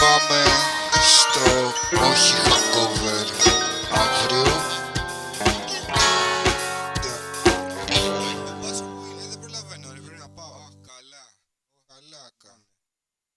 my man.